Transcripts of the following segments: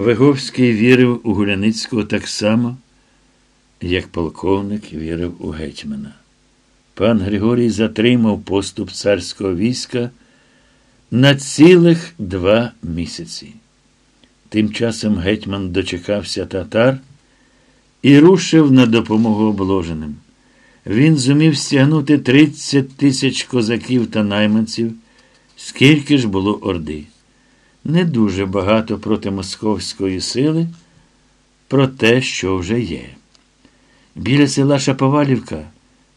Виговський вірив у Гуляницького так само, як полковник вірив у гетьмана. Пан Григорій затримав поступ царського війська на цілих два місяці. Тим часом гетьман дочекався татар і рушив на допомогу обложеним. Він зумів стягнути 30 тисяч козаків та найманців, скільки ж було орди. Не дуже багато проти московської сили, про те, що вже є. Біля села Шаповалівка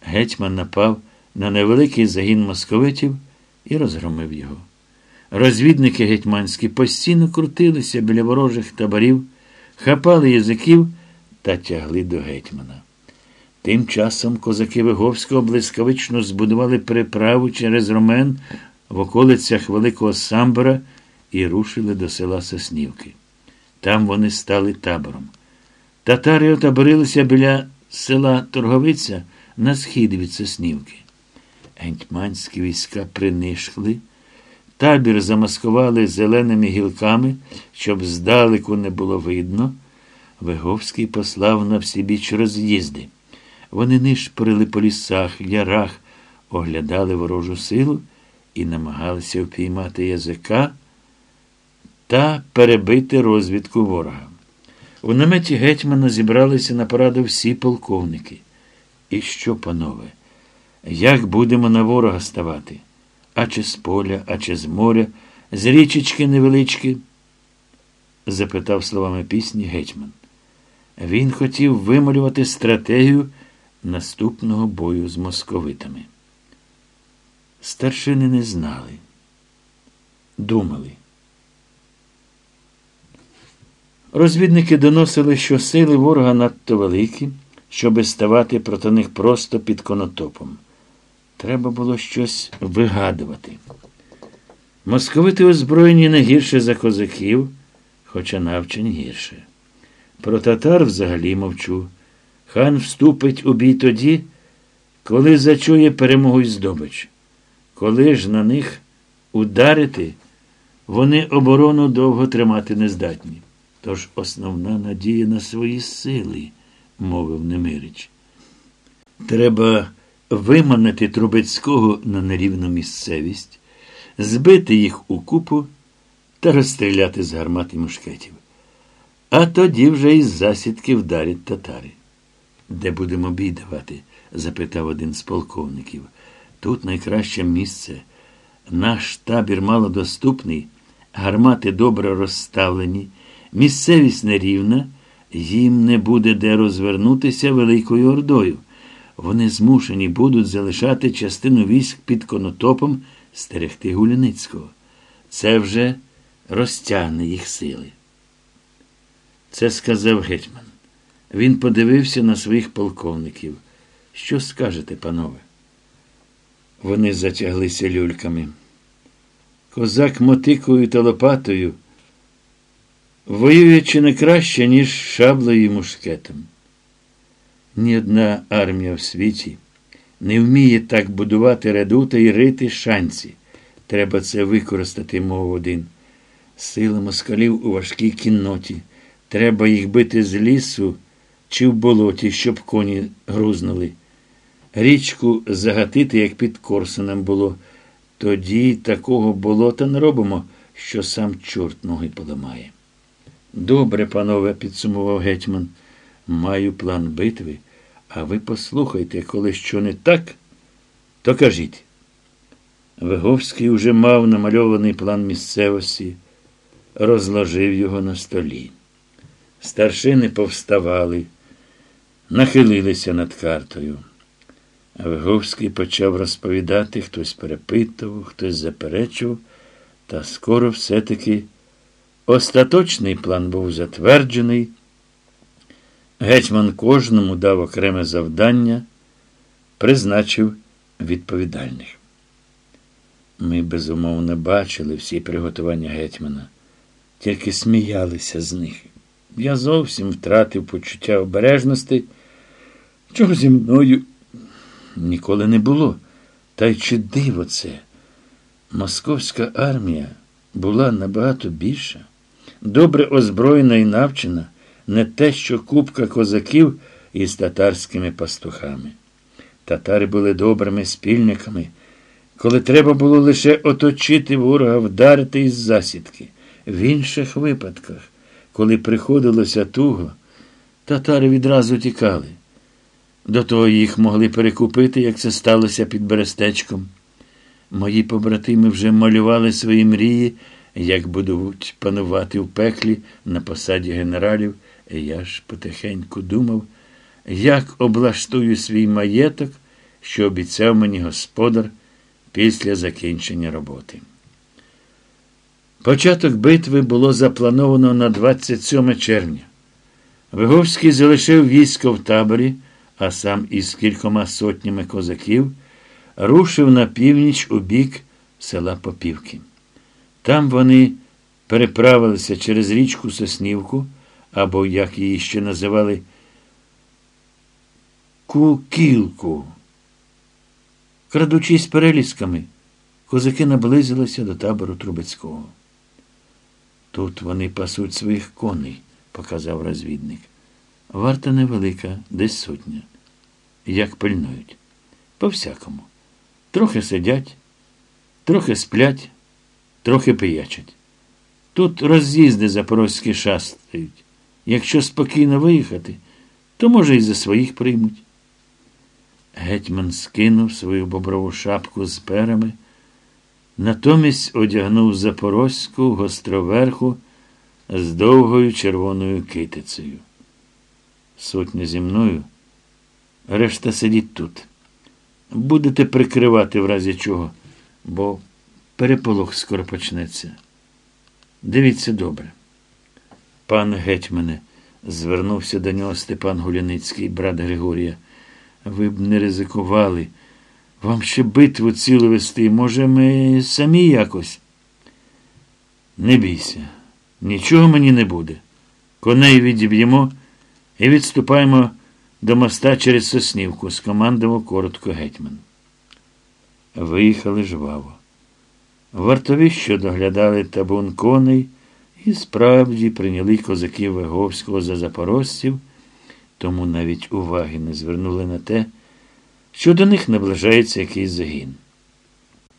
гетьман напав на невеликий загін московитів і розгромив його. Розвідники гетьманські постійно крутилися біля ворожих таборів, хапали язиків та тягли до гетьмана. Тим часом козаки Виговського блискавично збудували переправу через Ромен в околицях Великого Самбора і рушили до села Соснівки. Там вони стали табором. Татари отаборилися біля села Торговиця на схід від Соснівки. Гетьманські війська принишкли, табір замаскували зеленими гілками, щоб здалеку не було видно. Виговський послав на всібіч роз'їзди. Вони нишпорили по лісах, ярах, оглядали ворожу силу і намагалися впіймати язика та перебити розвідку ворога. У наметі гетьмана зібралися на пораду всі полковники. І що, панове, як будемо на ворога ставати? А чи з поля, а чи з моря, з річечки невеличкі? запитав словами пісні гетьман. Він хотів вималювати стратегію наступного бою з московитами. Старшини не знали, думали. Розвідники доносили, що сили ворога надто великі, щоби ставати проти них просто під конотопом. Треба було щось вигадувати. Московити озброєні не гірше за козаків, хоча навчені гірше. Про татар взагалі мовчу. Хан вступить у бій тоді, коли зачує перемогу й здобич. Коли ж на них ударити, вони оборону довго тримати не здатні. Тож основна надія на свої сили, мовив Немирич. Треба виманити Трубецького на нерівну місцевість, збити їх у купу та розстріляти з гармат і мушкетів. А тоді вже із засідки вдарять татари. Де будемо бій запитав один з полковників. Тут найкраще місце. Наш табір малодоступний, гармати добре розставлені. Місцевість нерівна, їм не буде де розвернутися Великою Ордою. Вони змушені будуть залишати частину військ під конотопом стерегти Гуляницького. Це вже розтягне їх сили. Це сказав гетьман. Він подивився на своїх полковників. Що скажете, панове? Вони затяглися люльками. Козак мотикою та лопатою воює чи не краще, ніж шаблею і мушкетом. Ні одна армія в світі не вміє так будувати редута і рити шанці. Треба це використати, мов один. Сила москалів у важкій кінноті. Треба їх бити з лісу чи в болоті, щоб коні грузнули. Річку загатити, як під Корсуном було. Тоді такого болота не робимо, що сам чорт ноги поламає. Добре, панове, підсумував гетьман, маю план битви, а ви послухайте, коли що не так, то кажіть. Виговський уже мав намальований план місцевості, розложив його на столі. Старшини повставали, нахилилися над картою. Виговський почав розповідати, хтось перепитував, хтось заперечував, та скоро все-таки. Остаточний план був затверджений. Гетьман кожному дав окреме завдання, призначив відповідальних. Ми, безумовно, бачили всі приготування гетьмана, тільки сміялися з них. Я зовсім втратив почуття обережності, чого зі мною ніколи не було. Та й чи диво це? Московська армія була набагато більша. Добре озброєна і навчена, не те, що купка козаків із татарськими пастухами. Татари були добрими спільниками, коли треба було лише оточити ворога, вдарити із засідки. В інших випадках, коли приходилося туго, татари відразу тікали. До того їх могли перекупити, як це сталося під Берестечком. Мої побратими вже малювали свої мрії, як будуть панувати в пеклі на посаді генералів, я ж потихеньку думав, як облаштую свій маєток, що обіцяв мені господар після закінчення роботи. Початок битви було заплановано на 27 червня. Виговський залишив військо в таборі, а сам із кількома сотнями козаків рушив на північ у бік села Попівки. Там вони переправилися через річку Соснівку, або, як її ще називали, Кукілку. Крадучись перелісками, козаки наблизилися до табору Трубецького. Тут вони пасуть своїх коней, показав розвідник. Варта невелика, десь сотня. Як пильнують. По всякому. Трохи сидять, трохи сплять, трохи пиячать. Тут роз'їзди запорозькі шастають. Якщо спокійно виїхати, то, може, і за своїх приймуть. Гетьман скинув свою боброву шапку з перами, натомість одягнув запорозьку гостроверху з довгою червоною китицею. Сотня зі мною, решта сидіть тут. Будете прикривати в разі чого, бо переполох скоро почнеться. Дивіться добре. Пан гетьмане, звернувся до нього Степан Гуляницький, брат Григорія. Ви б не ризикували. Вам ще битву цілу вести. Може, ми самі якось? Не бійся, нічого мені не буде. Коней відіб'ємо і відступаємо до моста через Соснівку, скомандував коротко гетьман. Виїхали жваво. Вартові, що доглядали табун коней, і справді прийняли козаків Виговського за запорожців тому навіть уваги не звернули на те, що до них наближається якийсь загін.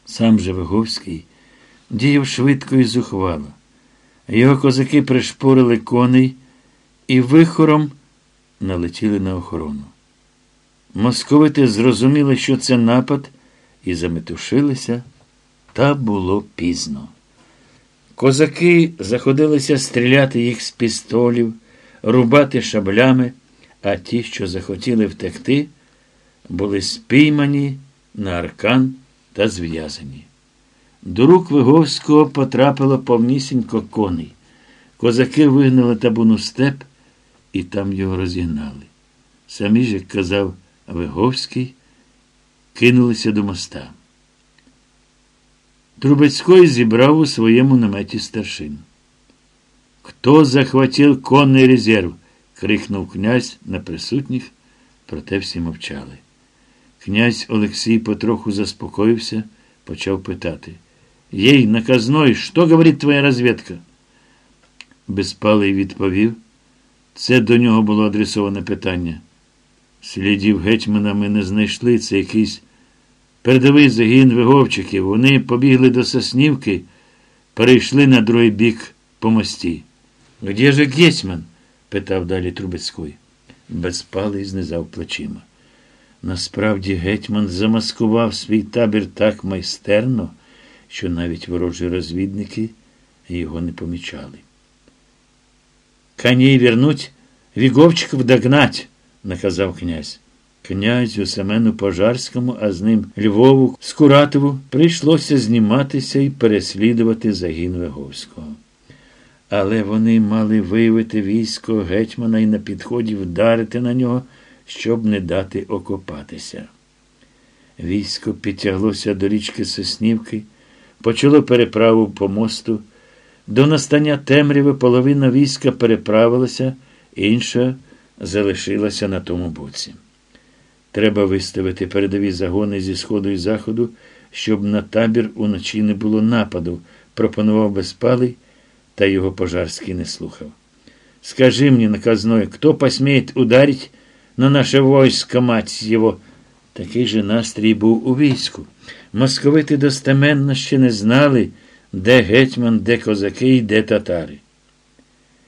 Сам же Виговський діяв швидко і зухвало. Його козаки пришпорили коней і вихором налетіли на охорону. Московити зрозуміли, що це напад, і заметушилися, та було пізно. Козаки заходилися стріляти їх з пістолів, рубати шаблями а ті, що захотіли втекти, були спіймані на аркан та зв'язані. До рук Виговського потрапило повнісінько коней. Козаки вигнали табуну степ і там його розігнали. Самі ж, як казав Виговський, кинулися до моста. Трубецький зібрав у своєму наметі старшин. Хто захватив конний резерв? крикнув князь на присутніх, проте всі мовчали. Князь Олексій потроху заспокоївся, почав питати. Єй, наказной, що говорить твоя розвідка? Безпалий відповів. Це до нього було адресоване питання. Слідів гетьмана ми не знайшли. Це якийсь передовий загін виговчиків. Вони побігли до Соснівки, перейшли на другий бік по мості. Где же гетьман? питав далі Трубецький. Безпалий знизав плечима. Насправді гетьман замаскував свій табір так майстерно, що навіть ворожі розвідники його не помічали. Коней вернуть, віговчиків догнать, наказав князь. Князю Семену Пожарському, а з ним Львову Скуратову прийшлося зніматися і переслідувати загін Виговського але вони мали виявити військо гетьмана і на підході вдарити на нього, щоб не дати окопатися. Військо підтяглося до річки Соснівки, почало переправу по мосту. До настання темряви половина війська переправилася, інша залишилася на тому боці. Треба виставити передові загони зі сходу і заходу, щоб на табір уночі не було нападу, пропонував безпалий Та його пожарський не слухав. Скажи мне, наказной, кто посмеет ударить на наше войско, мать його? Такий же настрій був у війську. Московити достеменно ще не знали, де гетьман, де козаки і де татари.